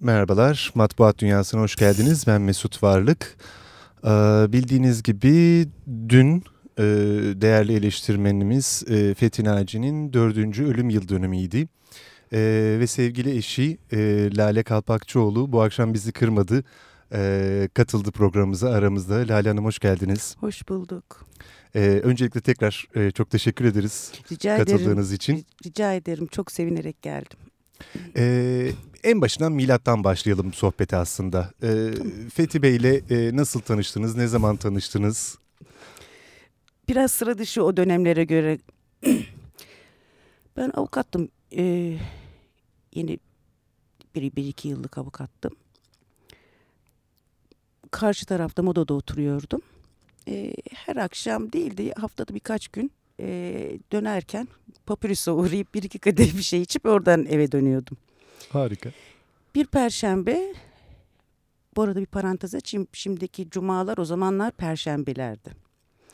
Merhabalar, Matbuat Dünyası'na hoş geldiniz. Ben Mesut Varlık. Ee, bildiğiniz gibi dün e, değerli eleştirmenimiz e, Fethi Naci'nin dördüncü ölüm yıl dönümüydü. E, ve sevgili eşi e, Lale Kalpakçıoğlu bu akşam bizi kırmadı. E, katıldı programımıza aramızda. Lale Hanım hoş geldiniz. Hoş bulduk. E, öncelikle tekrar e, çok teşekkür ederiz Rica katıldığınız ederim. için. Rica ederim. Çok sevinerek geldim. Ee, en başından milattan başlayalım sohbeti aslında. Ee, Fethi Bey ile e, nasıl tanıştınız, ne zaman tanıştınız? Biraz sıra dışı o dönemlere göre. ben avukattım. Ee, yeni bir, bir iki yıllık avukattım. Karşı tarafta modada oturuyordum. Ee, her akşam değildi haftada birkaç gün e, dönerken papyrus'a uğrayıp bir iki kadeh bir şey içip oradan eve dönüyordum. Harika. Bir perşembe, bu arada bir parantez açayım. Şimdiki cumalar o zamanlar perşembelerdi.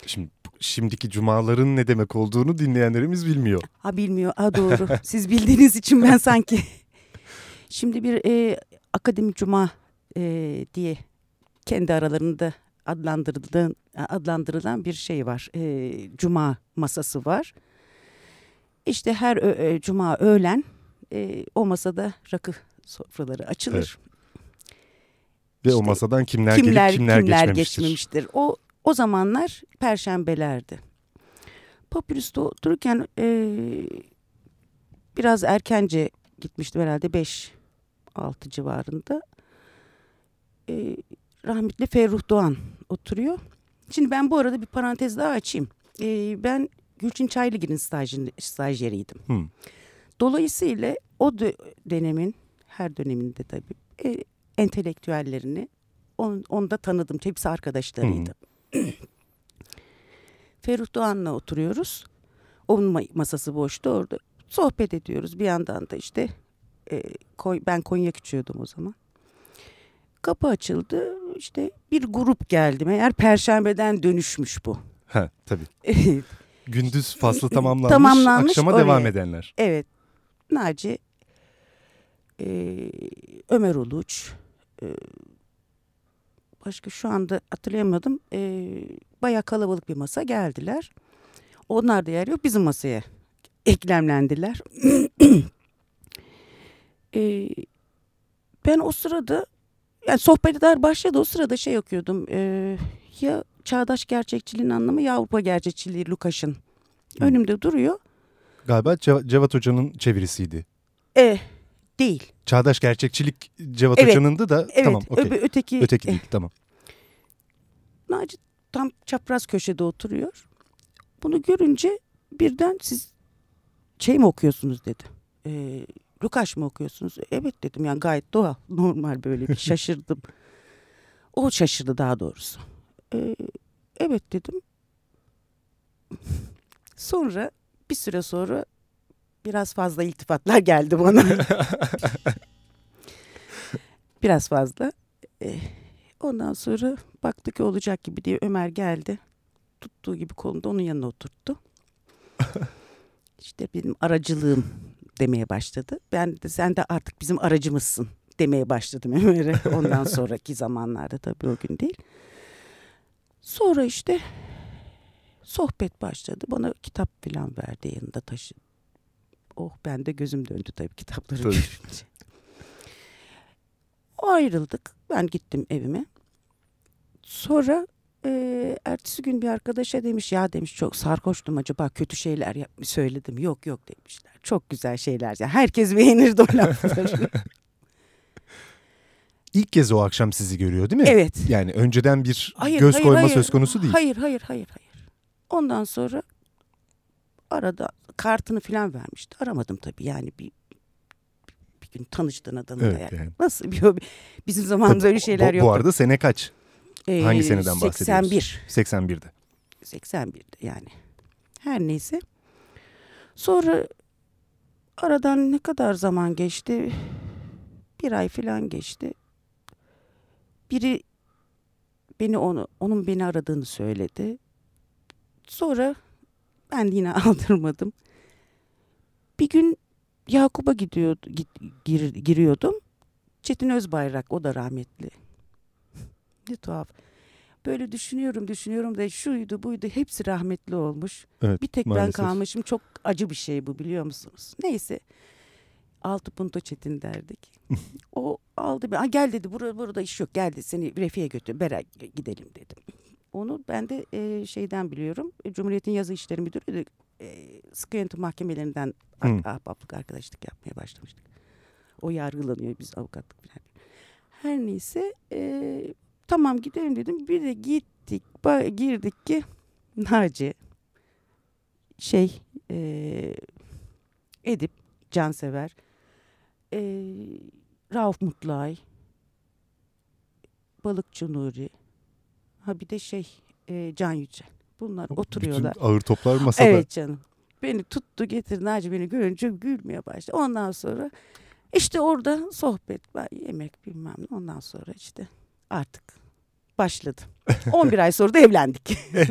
Şimdi şimdiki cumaların ne demek olduğunu dinleyenlerimiz bilmiyor. Ha bilmiyor, ha doğru. Siz bildiğiniz için ben sanki. Şimdi bir e, akademi cuma e, diye kendi aralarında adlandırılan, adlandırılan bir şey var. E, cuma masası var. İşte her ö, cuma öğlen e, o masada rakı sofraları açılır. Ve İşte o masadan kimler, kimler gelip kimler, kimler geçmemiştir. geçmemiştir. O o zamanlar perşembelerdi. Papyrus'ta otururken e, biraz erkence gitmiştim herhalde 5 6 civarında. E, rahmetli Ferruh Doğan oturuyor. Şimdi ben bu arada bir parantez daha açayım. E, ben Gülçin Çaylıgil'in stajyeriydim. Dolayısıyla o dö- dönemin her döneminde tabii e, entelektüellerini on, onda tanıdım. Hepsi arkadaşlarıydı. Ferruh Doğan'la oturuyoruz. Onun ma- masası boştu orada. Sohbet ediyoruz. Bir yandan da işte e, ben Konyak içiyordum o zaman. Kapı açıldı. İşte bir grup geldi. Meğer Perşembeden dönüşmüş bu. Ha, tabii. Gündüz faslı tamamlanmış, Tamamlanmış, akşama oraya. devam edenler. Evet. Naci, e, Ömer Uluç, e, başka şu anda hatırlayamadım. E, bayağı kalabalık bir masa geldiler. Onlar da yer yok bizim masaya eklemlendiler. e, ben o sırada yani sohbetler başladı o sırada şey okuyordum. E, ya çağdaş gerçekçiliğin anlamı ya Avrupa gerçekçiliği Lukács'ın. Hı. Önümde duruyor. Galiba Cev- Cevat Hoca'nın çevirisiydi. E, değil. Çağdaş gerçekçilik Cevat Evet. Hoca'nındı da Evet. tamam okey. öbe- öteki Öteki değil tamam. Naci tam çapraz köşede oturuyor. Bunu görünce birden siz şey mi okuyorsunuz dedi. E, Lukaş mı okuyorsunuz? Evet dedim yani gayet doğal. Normal böyle bir şaşırdım. o şaşırdı daha doğrusu. E, evet dedim. Sonra bir süre sonra biraz fazla iltifatlar geldi bana. biraz fazla. E, ondan sonra baktı ki olacak gibi diye Ömer geldi. Tuttuğu gibi kolunda onun yanına oturttu. İşte benim aracılığım demeye başladı. Ben de sen de artık bizim aracımızsın demeye başladım Ömer'e. Ondan sonraki zamanlarda tabii o gün değil. Sonra işte sohbet başladı. Bana kitap falan verdi yanında taşı. Oh ben de gözüm döndü tabii kitapları Tabii. görünce. O ayrıldık. Ben gittim evime. Sonra e, ertesi gün bir arkadaşa demiş ya demiş çok sarhoştum acaba kötü şeyler yapmış söyledim. Yok yok demişler. Çok güzel şeyler. Yani herkes beğenirdi o lafları. İlk kez o akşam sizi görüyor değil mi? evet. Yani önceden bir Hayır, göz hayır, koyma hayır. söz konusu değil. Hayır hayır hayır hayır. Ondan sonra arada kartını falan vermişti. Aramadım tabii yani bir bir gün tanıştığın adamla Evet, yani. yani. Nasıl bir hobi? Bizim zamanımızda öyle şeyler yok. bu arada sene kaç? Hangi seneden bahsediyoruz? 81. 81'de. 81'de yani. Her neyse. Sonra aradan ne kadar zaman geçti? Bir ay falan geçti. Biri beni onu onun beni aradığını söyledi. Sonra ben yine aldırmadım. Bir gün Yakup'a gidiyordu, gir- giriyordum. Çetin Özbayrak o da rahmetli. Ne tuhaf. Böyle düşünüyorum düşünüyorum da şuydu buydu hepsi rahmetli olmuş. Evet, bir tek maalesef. ben kalmışım çok acı bir şey bu biliyor musunuz? Neyse altı punto Çetin derdik. o aldı bir gel dedi burada, burada iş yok geldi seni refiye götür beraber gidelim dedim. Onu ben de e, şeyden biliyorum. Cumhuriyet'in yazı işleri müdürü e, sıkı yönetim mahkemelerinden ah- ahbaplık arkadaşlık yapmaya başlamıştık. O yargılanıyor biz avukatlık falan. Her neyse e, tamam gidelim dedim. Bir de gittik girdik ki Naci şey e, Edip Cansever e, Rauf Mutlay Balıkçı Nuri ha bir de şey e, Can Yücel. Bunlar oturuyorlar. Bütün ağır toplar masada. Evet canım. Beni tuttu getirdi Naci beni görünce gülmeye başladı. Ondan sonra işte orada sohbet, yemek bilmem ne. Ondan sonra işte artık başladı. 11 ay sonra da evlendik.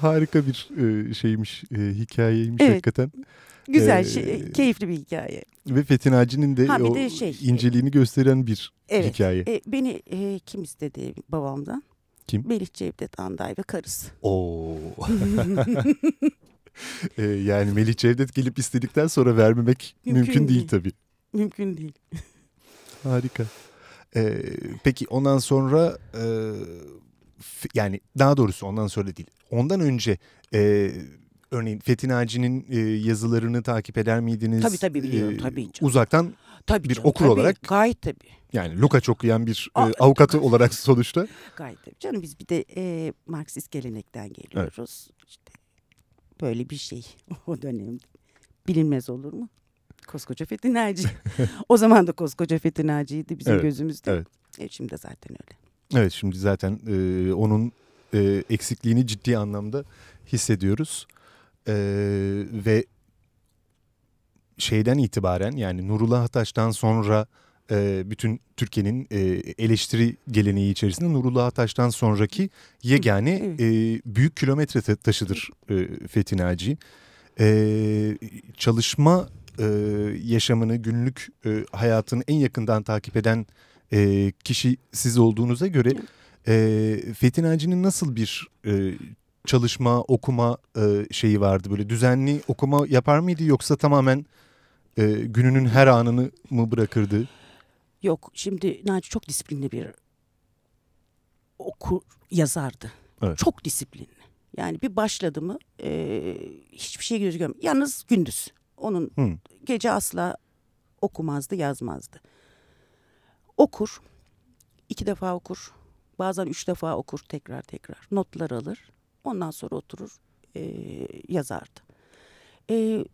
Harika bir e, şeymiş, e, hikayeymiş Evet. hakikaten. Güzel Ee, şey, keyifli bir hikaye. Ve Fethi Naci'nin de, Ha, o de şey, inceliğini gösteren bir Evet. hikaye. E, beni e, kim istedi babamdan? Kim? Melih Cevdet Anday ve karısı. Oo. E, yani Melih Cevdet gelip istedikten sonra vermemek mümkün, Mümkün değil değil. tabii. Mümkün değil. Harika. E, peki ondan sonra e, yani daha doğrusu ondan sonra değil. Ondan önce e, örneğin Fethi Naci'nin e, yazılarını takip eder miydiniz? Tabii, tabii biliyorum, E, tabii canım. Uzaktan Tabii Bir canım, okur tabii. olarak- Gayet tabii. yani Lukaç okuyan bir e, Aa, avukatı olarak sonuçta. Gayet tabii. Canım biz bir de e, Marksist gelenekten geliyoruz. İşte böyle bir şey o dönemde. Bilinmez olur mu? Koskoca Fethi Naci. o zaman da koskoca Fethi Naci'ydi bizim Evet, gözümüzde. evet. E, şimdi de zaten öyle. Evet şimdi zaten e, onun e, eksikliğini ciddi anlamda hissediyoruz. E, ve şeyden itibaren yani Nurullah Ataş'tan sonra e, bütün Türkiye'nin e, eleştiri geleneği içerisinde Nurullah Ataş'tan sonraki yegane Evet. e, büyük kilometre ta- taşıdır e, Fethi Naci. E, çalışma e, yaşamını, günlük e, hayatını en yakından takip eden e, kişi siz olduğunuza göre e, Fethi Naci'nin nasıl bir e, çalışma, okuma e, şeyi vardı? Böyle düzenli okuma yapar mıydı yoksa tamamen e, gününün her anını mı bırakırdı? Yok şimdi Naci çok disiplinli bir okur yazardı. Evet. Çok disiplinli. Yani bir başladı mı e, hiçbir şey göz görmüyor. Yalnız gündüz. Onun Hı. gece asla okumazdı, yazmazdı. Okur, iki defa okur, bazen üç defa okur tekrar tekrar. Notlar alır, ondan sonra oturur e, yazardı. E,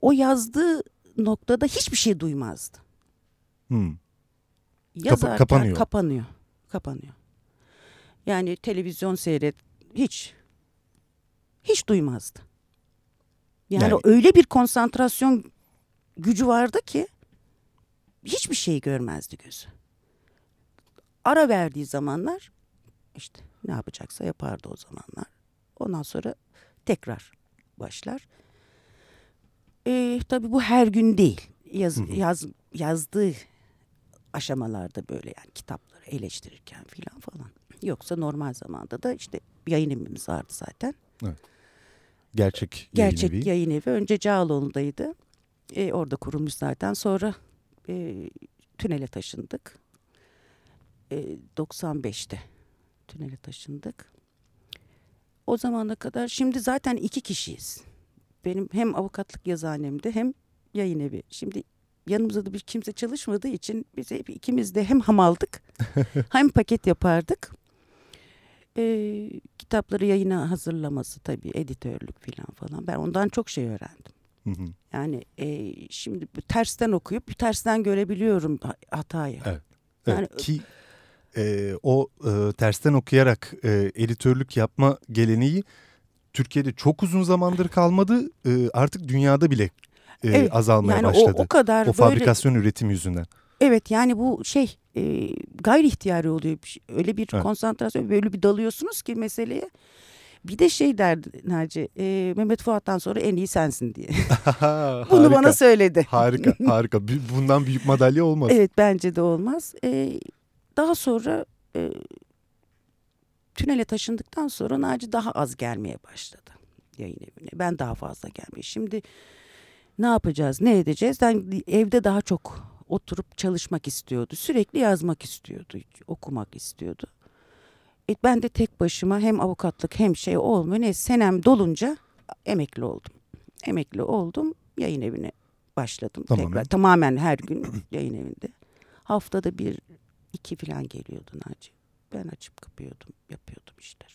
o yazdığı noktada hiçbir şey duymazdı. Hı. Yazarken kapanıyor. Kapanıyor. Kapanıyor. Yani televizyon seyret hiç hiç duymazdı. Yani, Yani- öyle bir konsantrasyon gücü vardı ki hiçbir şey görmezdi gözü. Ara verdiği zamanlar işte ne yapacaksa yapardı o zamanlar. Ondan sonra tekrar başlar. Ee, tabii bu her gün değil. Yaz, Hı hı. yaz, yazdığı aşamalarda böyle yani kitapları eleştirirken filan falan. Yoksa normal zamanda da işte yayın evimiz vardı zaten. Gerçek yayın Gerçek evi. yayın evi önce Cağaloğlu'ndaydı. E, orada kurulmuş zaten. Sonra e, tünele taşındık. E, 95'te tünele taşındık. O zamana kadar şimdi zaten iki kişiyiz. Benim hem avukatlık yazıhanemde hem yayın evi. Şimdi yanımızda da bir kimse çalışmadığı için biz hep ikimiz de hem hamaldık hem paket yapardık. Ee, kitapları yayına hazırlaması tabii editörlük falan falan. Ben ondan çok şey öğrendim. Hı hı. Yani e, şimdi tersten okuyup tersten görebiliyorum ha- hatayı. Evet. Yani- Evet, ki e, o e, tersten okuyarak e, editörlük yapma geleneği Türkiye'de çok uzun zamandır kalmadı. E, artık dünyada bile e, Evet, azalmaya yani o, başladı. o kadar O böyle fabrikasyon üretim yüzünden. Evet yani bu şey e, gayri ihtiyari oluyor. Şey- Öyle bir Evet. konsantrasyon böyle bir dalıyorsunuz ki meseleye Bir de şey derdi Naci, e, Mehmet Fuat'tan sonra en iyi sensin diye. Harika, Bunu bana söyledi. Harika, harika. Bundan büyük madalya olmaz. Evet bence de olmaz. E, daha sonra e, tünele taşındıktan sonra Naci daha az gelmeye başladı yayın evine. Ben daha fazla gelmeye. Şimdi ne yapacağız, ne edeceğiz? Ben evde daha çok oturup çalışmak istiyordu. Sürekli yazmak istiyordu, okumak istiyordu. E, ben de tek başıma hem avukatlık hem şey olmuyor. Ne senem dolunca emekli oldum. Emekli oldum, yayın evine başladım. Tamamen. Tekrar, tamamen her gün yayın evinde. Haftada bir, iki falan geliyordu Naci. Ben açıp kapıyordum, yapıyordum işleri.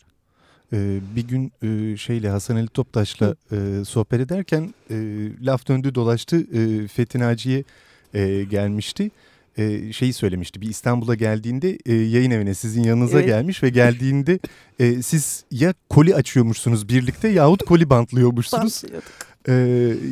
Ee, bir gün e, şeyle Hasan Ali Toptaş'la e, sohbet ederken e, laf döndü dolaştı e, Fethi Naci'ye e, gelmişti. E, şeyi söylemişti bir İstanbul'a geldiğinde e, yayın evine sizin yanınıza Evet. gelmiş ve geldiğinde e, siz ya koli açıyormuşsunuz birlikte yahut koli bantlıyormuşsunuz. E,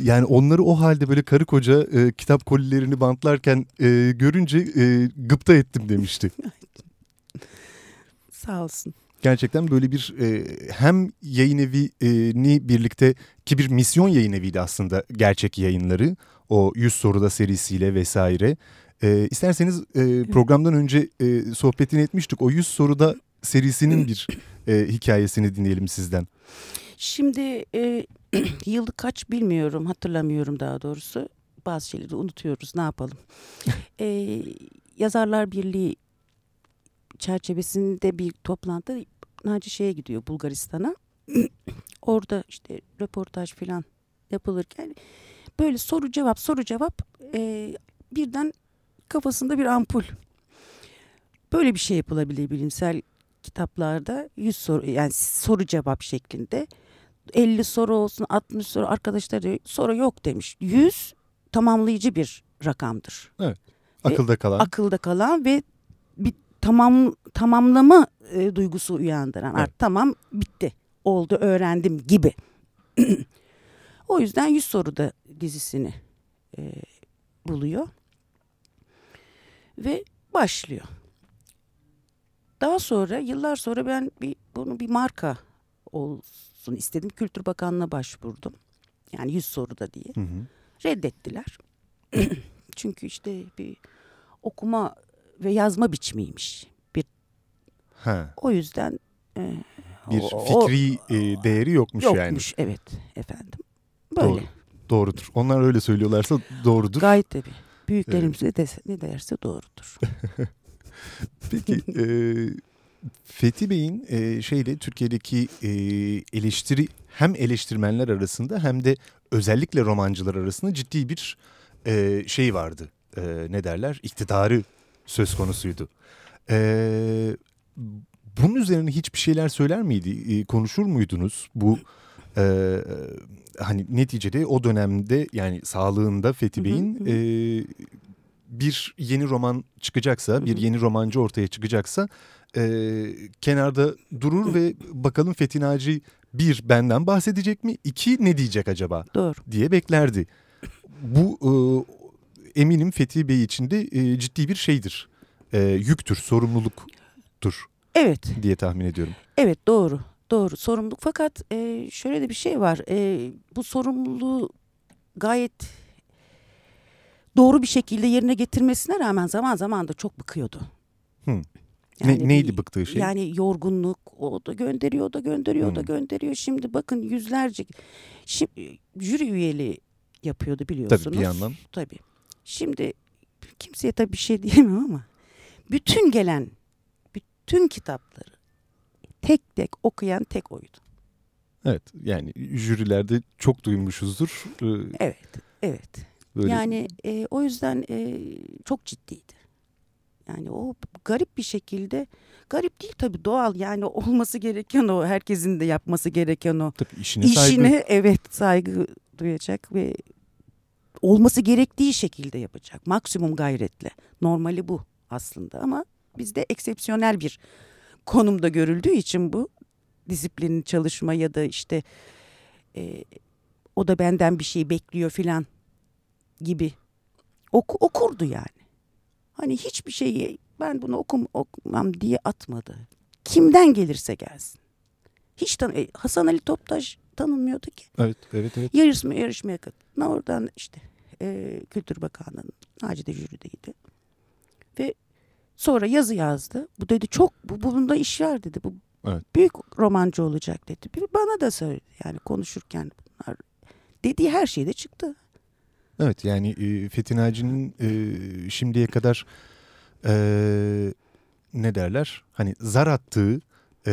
yani onları o halde böyle karı koca e, kitap kolilerini bantlarken e, görünce e, gıpta ettim demişti. Sağ olsun. Gerçekten böyle bir e, hem yayın evini birlikte ki bir misyon yayın eviydi aslında gerçek yayınları. O 100 soruda serisiyle vesaire. E, isterseniz e, programdan önce e, sohbetini etmiştik. O 100 soruda serisinin bir e, hikayesini dinleyelim sizden. Şimdi e, yılı kaç bilmiyorum, hatırlamıyorum daha doğrusu. Bazı şeyleri unutuyoruz, ne yapalım. E, Yazarlar Birliği çerçevesinde bir toplantı Naci şeye gidiyor Bulgaristan'a. Orada işte röportaj falan yapılırken böyle soru cevap soru cevap e, birden kafasında bir ampul. Böyle bir şey yapılabilir bilimsel kitaplarda 100 soru yani soru cevap şeklinde 50 soru olsun 60 soru arkadaşlar diyor soru yok demiş. 100 tamamlayıcı bir rakamdır. Akılda kalan. Akılda kalan ve bir tamam tamamlama e, duygusu uyandıran. Evet. Artık tamam bitti. Oldu öğrendim gibi. o yüzden 100 soruda dizisini e, buluyor. Ve başlıyor. Daha sonra yıllar sonra ben bir bunu bir marka olsun istedim. Kültür Bakanlığı'na başvurdum. Yani 100 soruda diye. Hı hı. Reddettiler. Çünkü işte bir okuma ve yazma biçimiymiş. Bir Ha, o yüzden e, bir o- o- fikri e, değeri yokmuş, yokmuş yani. evet efendim. Böyle. Doğru. Doğrudur. Onlar öyle söylüyorlarsa doğrudur. Gayet tabii. Büyüklerimiz ne, dese, ne derse doğrudur. Peki e, Fethi Bey'in e, şeyle Türkiye'deki e, eleştiri hem eleştirmenler arasında hem de özellikle romancılar arasında ciddi bir e, şey vardı. E, ne derler? İktidarı söz konusuydu. E, bunun üzerine hiçbir şeyler söyler miydi? E, konuşur muydunuz? Bu e, hani neticede o dönemde yani sağlığında Fethi Bey'in e, bir yeni roman çıkacaksa, bir Hı yeni romancı ortaya çıkacaksa e, kenarda durur ve bakalım Fethi Naci bir benden bahsedecek mi? İki ne diyecek acaba Doğru. diye beklerdi. Bu e, eminim Fethi Bey için de e, ciddi bir şeydir. E, yüktür, sorumluluktur Evet. diye tahmin ediyorum. Evet doğru. Doğru. Sorumluluk fakat e, şöyle de bir şey var. E, bu sorumluluğu gayet doğru bir şekilde yerine getirmesine rağmen zaman zaman da çok bıkıyordu. Hı. Yani ne, neydi bıktığı şey? Yani yorgunluk o da gönderiyor o da gönderiyor o da Hmm. gönderiyor. Şimdi bakın yüzlerce şimdi, jüri üyeli yapıyordu biliyorsunuz. Tabii bir yandan. Tabii. Şimdi kimseye tabii bir şey diyemem ama bütün gelen bütün kitapları tek tek okuyan tek oydu. Evet yani jürilerde çok duymuşuzdur. E, Evet, evet. böyle Yani e, o yüzden e, çok ciddiydi. Yani o garip bir şekilde, garip değil tabii doğal yani olması gereken o, herkesin de yapması gereken o. tabii işine, saygı. İşine evet saygı duyacak ve olması gerektiği şekilde yapacak. Maksimum gayretle. Normali bu aslında ama bizde eksepsiyonel bir konumda görüldüğü için bu disiplinin çalışma ya da işte e, o da benden bir şey bekliyor filan gibi oku, okurdu yani. Hani hiçbir şeyi ben bunu okum, okumam diye atmadı. Kimden gelirse gelsin. Hiç tan e, Hasan Ali Toptaş tanınmıyordu ki. Evet, evet, evet. Yarışma, yarışmaya katıldı. Oradan işte e, Kültür Bakanlığı'nın Macide jürideydi. Ve sonra yazı yazdı. Bu dedi çok, bu, bunda iş var dedi. Bu Evet. büyük romancı olacak dedi. Bir bana da söyledi yani konuşurken bunlar. Dediği her şey de çıktı. Evet yani e, Fethi Naci'nin e, şimdiye kadar e, ne derler? Hani zar attığı e,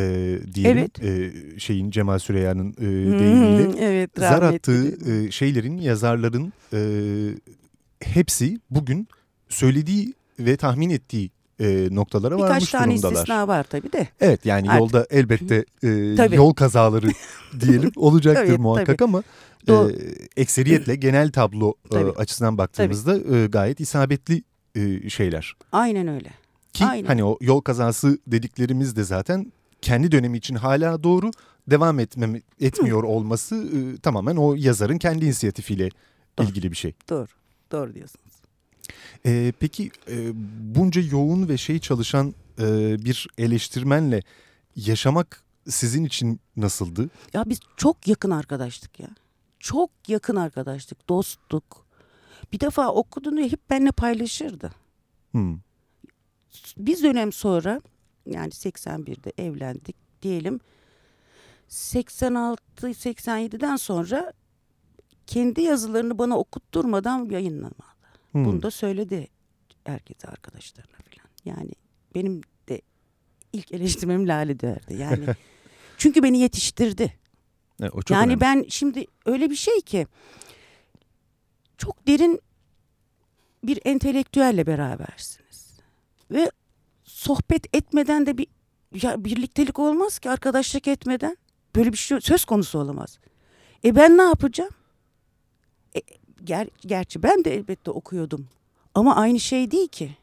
diyelim Evet. e, şeyin Cemal Süreyya'nın e, Hmm, deyimiyle evet, zar attığı e, şeylerin yazarların e, hepsi bugün söylediği ve tahmin ettiği e, noktalara Birkaç varmış tane durumdalar. istisna var tabii de. Evet yani Artık. yolda elbette e, Tabii. yol kazaları diyelim olacaktır Evet, muhakkak tabii. ama e, ekseriyetle genel tablo e, açısından baktığımızda e, gayet isabetli e, şeyler. Aynen öyle. Ki Aynen. hani o yol kazası dediklerimiz de zaten kendi dönemi için hala doğru devam etmem, etmiyor olması e, tamamen o yazarın kendi inisiyatifiyle Doğru. ilgili bir şey. Doğru. Doğru diyorsunuz. E, peki e, bunca yoğun ve şey çalışan e, bir eleştirmenle yaşamak sizin için nasıldı? Ya biz çok yakın arkadaştık ya. Çok yakın arkadaştık, dostluk. Bir defa okuduğunu hep benimle paylaşırdı. Hmm. Biz dönem sonra yani 81'de evlendik diyelim. 86-87'den sonra kendi yazılarını bana okutturmadan yayınlamadı. Hmm. Bunu da söyledi herkese arkadaşlarına falan. Yani benim de ilk eleştirmem Lale derdi. Yani çünkü beni yetiştirdi. Evet, o çok yani önemli. ben şimdi öyle bir şey ki çok derin bir entelektüelle berabersiniz. Ve sohbet etmeden de bir ya birliktelik olmaz ki arkadaşlık etmeden. Böyle bir şey söz konusu olamaz. E ben ne yapacağım? Ger, gerçi ben de elbette okuyordum. Ama aynı şey değil ki.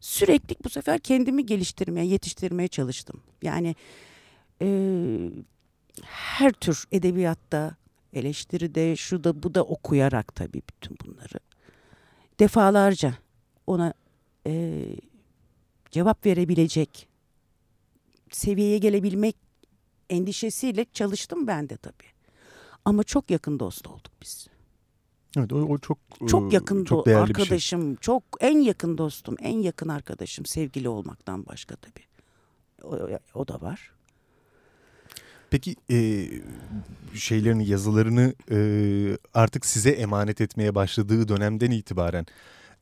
Sürekli bu sefer kendimi geliştirmeye, yetiştirmeye çalıştım. Yani e, her tür edebiyatta, eleştiride, şu da bu da okuyarak tabii bütün bunları. Defalarca ona e, cevap verebilecek seviyeye gelebilmek endişesiyle çalıştım ben de tabii. Ama çok yakın dost olduk biz. Evet, o, o çok Çok e, yakın çok değerli bir şey. arkadaşım, çok en yakın dostum, en yakın arkadaşım sevgili olmaktan başka tabii. O, o da var. Peki e, şeylerini, yazılarını e, artık size emanet etmeye başladığı dönemden itibaren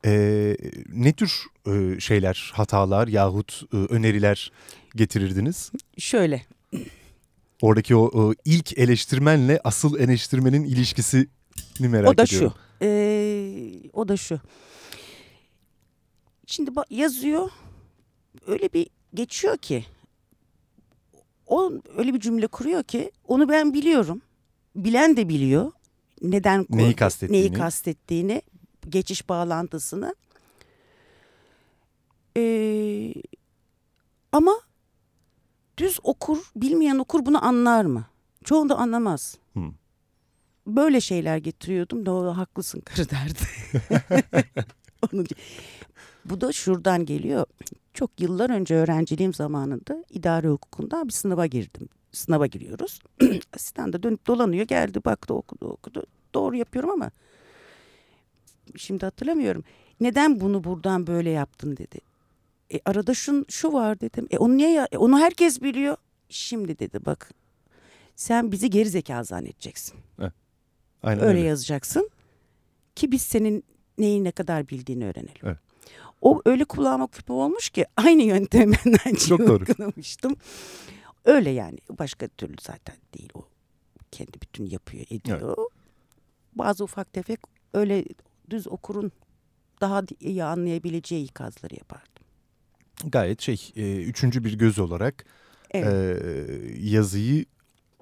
e, ne tür e, şeyler, hatalar yahut e, öneriler getirirdiniz? Şöyle Oradaki o e, ilk eleştirmenle asıl eleştirmenin ilişkisini merak o da ediyorum. şu. Ee, o da şu. Şimdi yazıyor. Öyle bir geçiyor ki. O öyle bir cümle kuruyor ki onu ben biliyorum. Bilen de biliyor. Neden Neyi kastettiğini. Neyi kastettiğini, geçiş bağlantısını. Ee, ama düz okur, bilmeyen okur bunu anlar mı? Çoğunda anlamaz. Hmm. Böyle şeyler getiriyordum da haklısın karı derdi. Onun- Bu da şuradan geliyor. Çok yıllar önce öğrenciliğim zamanında idare hukukundan bir sınava girdim. Sınava giriyoruz. Asistan da dönüp dolanıyor geldi baktı okudu okudu. Doğru yapıyorum ama şimdi hatırlamıyorum. Neden bunu buradan böyle yaptın dedi. E, arada şu, şu var dedim. E, onu niye ya- e, onu herkes biliyor. Şimdi dedi bak sen bizi geri zekalı zannedeceksin. Aynen Öyle öyle. yazacaksın ki biz senin neyi ne kadar bildiğini öğrenelim. Evet. O öyle kulağıma küpe olmuş ki aynı yöntemden Çok doğru. uygulamıştım. Öyle yani başka türlü zaten değil o kendi bütün yapıyor ediyor. Bazı ufak tefek öyle düz okurun daha iyi anlayabileceği ikazları yapardım. Gayet şey, e, üçüncü bir göz olarak Evet. e, yazıyı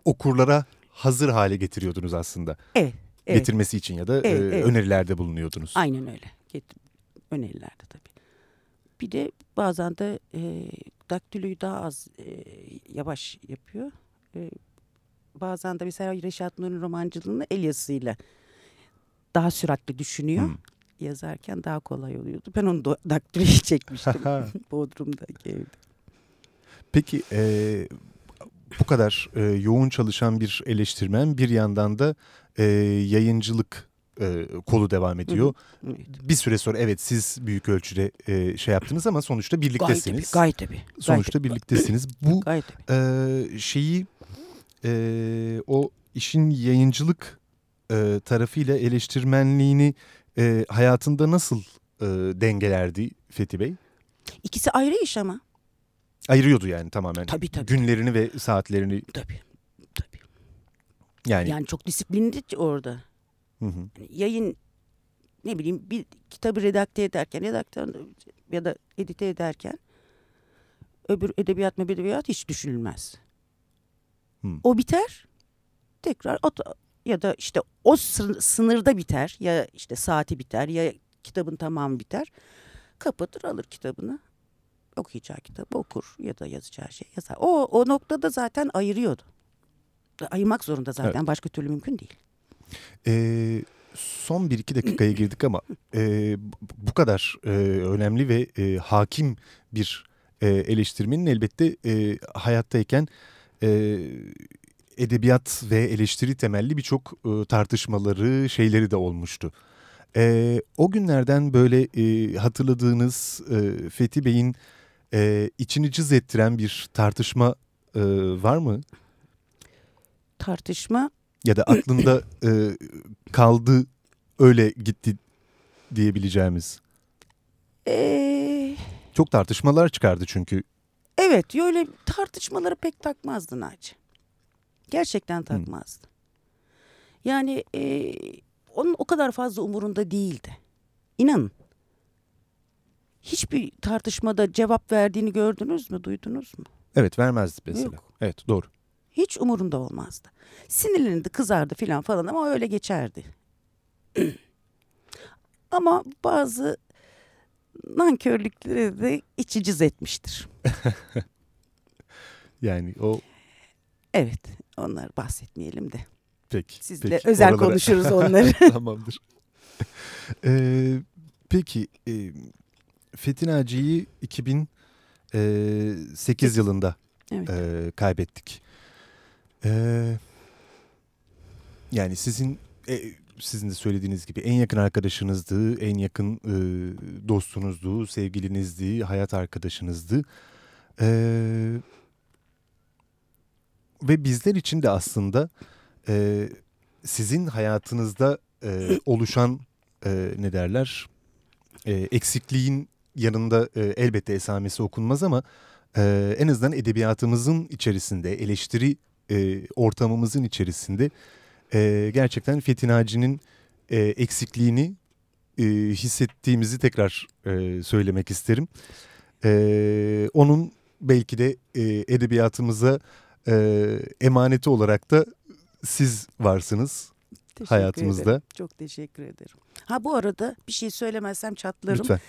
okurlara hazır hale getiriyordunuz aslında. evet. evet. Getirmesi için ya da Evet, e, evet. önerilerde bulunuyordunuz. Aynen öyle. Get- Önerilerde tabii. Bir de bazen de e, daktiloyu daha az e, yavaş yapıyor. E, bazen de mesela Reşat Nur'un romancılığını el yazısıyla daha süratli düşünüyor. Hmm. Yazarken daha kolay oluyordu. Ben onu da- daktiloyu çekmiştim. Bodrum'daki evde. Peki e, bu kadar e, yoğun çalışan bir eleştirmen bir yandan da e, yayıncılık e, kolu devam ediyor. Hı hı. Evet. Bir süre sonra evet siz büyük ölçüde e, şey yaptınız ama sonuçta Gayet tabii, birliktesiniz. gayet tabii. sonuçta gayet, birliktesiniz. Bu Gayet e, şeyi e, o işin yayıncılık e, tarafıyla eleştirmenliğini e, hayatında nasıl e, dengelerdi Fethi Bey? İkisi ayrı iş ama. Ayırıyordu yani tamamen. Tabii tabii. Günlerini ve saatlerini Tabii. Tabii. yani. Yani çok disiplinli orada. Hı hı. Yani yayın ne bileyim bir kitabı redakte ederken redaktör ya da edite ederken öbür edebiyat mı edebiyat hiç düşünülmez. Hmm. O biter tekrar at- ya da işte o sın- sınırda biter ya işte saati biter ya kitabın tamamı biter. Kapatır alır kitabını okuyacağı kitabı okur ya da yazacağı şey yazar. O, o noktada zaten ayırıyordu. Ayırmak zorunda zaten başka türlü mümkün değil. Ee, son bir iki dakikaya girdik ama e, bu kadar e, önemli ve e, hakim bir e, eleştirmenin elbette e, hayattayken e, edebiyat ve eleştiri temelli birçok e, tartışmaları, şeyleri de olmuştu. E, o günlerden böyle e, hatırladığınız e, Fethi Bey'in e, içini cız ettiren bir tartışma e, var mı? Tartışma ya da aklında e, kaldı öyle gitti diyebileceğimiz. Ee, Çok tartışmalar çıkardı çünkü. evet öyle tartışmaları pek takmazdı Naci. Gerçekten takmazdı. Yani ee, onun o kadar fazla umurunda değildi. İnanın. Hiçbir tartışmada cevap verdiğini gördünüz mü, duydunuz mu? Evet vermezdi mesela. Yok. Evet doğru. Hiç umurunda olmazdı. Sinirlenirdi, kızardı filan falan ama öyle geçerdi. ama bazı nankörlükleri de içi cız etmiştir. Yani o Evet, onları bahsetmeyelim de. peki. Sizle peki, özel oralara- konuşuruz onları. Tamamdır. Ee, peki e, Fethi Naci'yi 2008 yılında Evet. e, kaybettik. Ee, yani sizin e, sizin de söylediğiniz gibi en yakın arkadaşınızdı, en yakın e, dostunuzdu, sevgilinizdi, hayat arkadaşınızdı. Ee, ve bizler için de aslında e, sizin hayatınızda e, oluşan e, ne derler e, eksikliğin yanında e, elbette esamesi okunmaz ama e, en azından edebiyatımızın içerisinde eleştiri e, ortamımızın içerisinde e, gerçekten Fethi Naci'nin e, eksikliğini e, hissettiğimizi tekrar e, söylemek isterim. E, onun belki de e, edebiyatımıza e, emaneti olarak da siz varsınız Teşekkür hayatımızda. ederim. Çok teşekkür ederim. Ha bu arada bir şey söylemezsem çatlarım. Lütfen.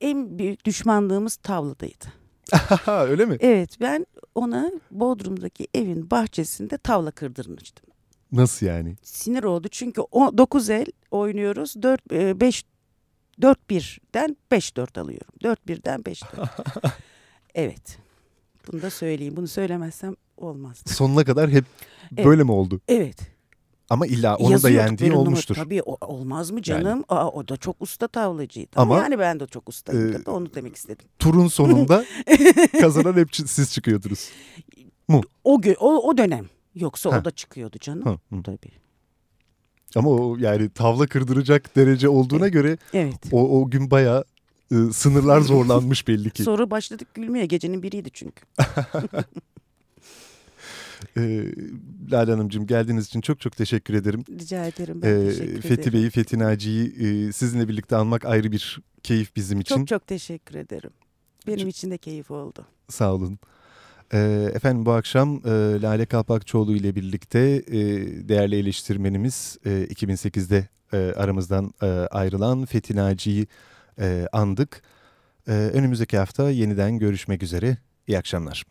En büyük düşmanlığımız tavladaydı. Öyle mi? Evet ben ona Bodrum'daki evin bahçesinde tavla kırdırmıştım. Nasıl yani? Sinir oldu çünkü o 9 el oynuyoruz. 4 5 4 1'den 5 4 alıyorum. 4 1'den 5 4. evet. Bunu da söyleyeyim. Bunu söylemezsem olmaz. Sonuna kadar hep Evet. böyle mi oldu? Evet. Ama illa onu da Yazıyorduk yendiğin böyle numara- olmuştur. Tabii o- olmaz mı Yani. canım? Aa, o da çok usta tavlacıydı. Ama, Ama, yani ben de çok ustayım. e, da onu demek istedim. Turun sonunda kazanan hep siz çıkıyordunuz. O, gö- o, o dönem. Yoksa Ha. o da çıkıyordu canım. Hı, hı. Tabii. Ama o yani tavla kırdıracak derece olduğuna göre Evet. o, o gün bayağı e, sınırlar zorlanmış belli ki. Sonra başladık gülmeye. Gecenin biriydi çünkü. E, Lale Hanımcığım geldiğiniz için çok çok teşekkür ederim. Rica ederim. Ben E, teşekkür Fethi ederim. Bey'i, Fethi Naci'yi e, sizinle birlikte almak ayrı bir keyif bizim için. Çok çok teşekkür ederim. Benim Çok- için de keyif oldu. Sağ olun. Ee, efendim bu akşam e, Lale Kalpakçıoğlu ile birlikte e, değerli eleştirmenimiz e, 2008'de e, aramızdan e, ayrılan Fethi Naci'yi e, andık. E, önümüzdeki hafta yeniden görüşmek üzere. İyi akşamlar.